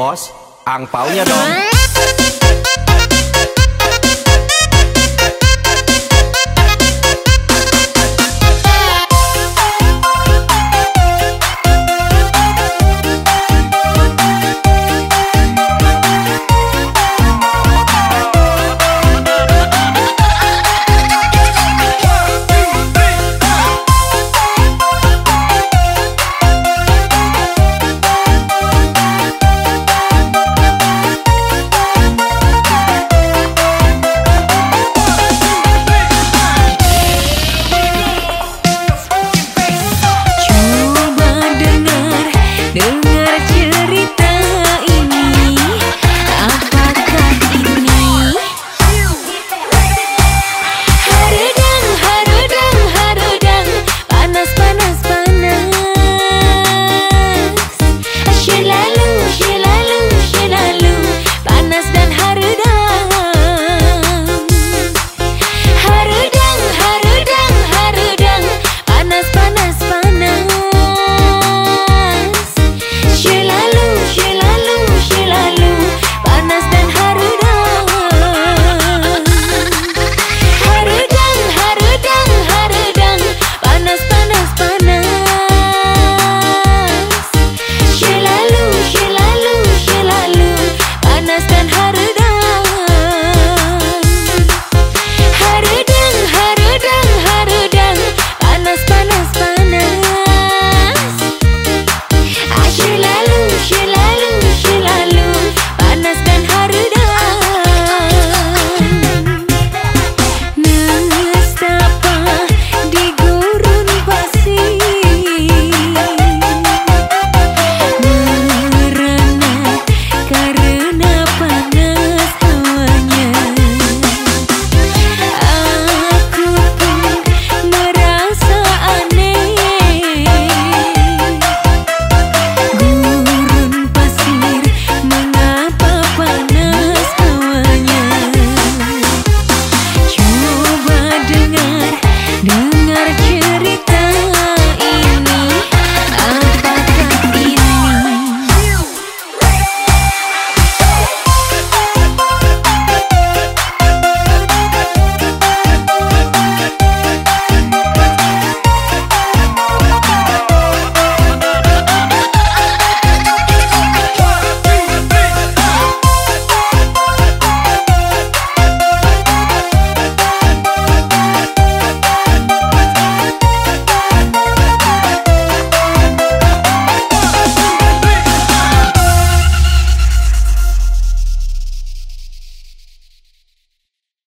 boss, ang pau niya doon.